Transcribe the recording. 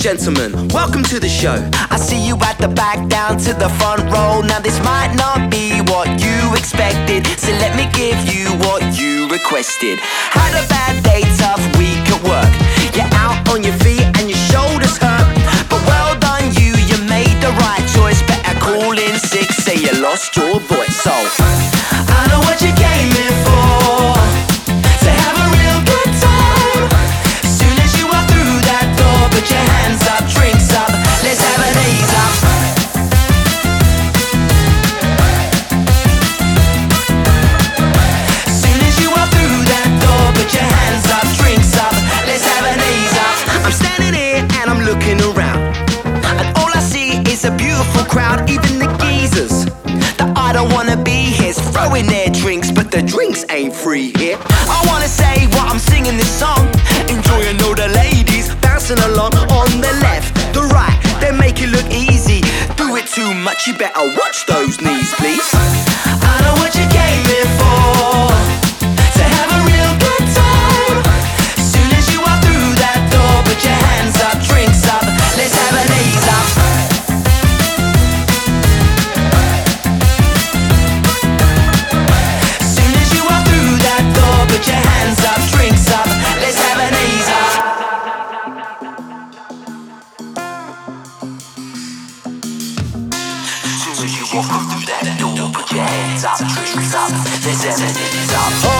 gentlemen, welcome to the show. I see you at the back, down to the front row. Now, this might not be what you expected, so let me give you what you requested. Had a bad day, tough week at work. You're out on your feet and your shoulders hurt. But well done, you, you made the right choice. Better call in sick, say you lost your voice. So, crowd, even the geezers that I don't wanna be here's throwing their drinks, but the drinks ain't free here. I wanna say while I'm singing this song, enjoying all the ladies bouncing along on the left, the right, they make it look easy. Do it too much, you better watch those knees, please. As you walk through that door, put your hands up, drinks up, an ease up.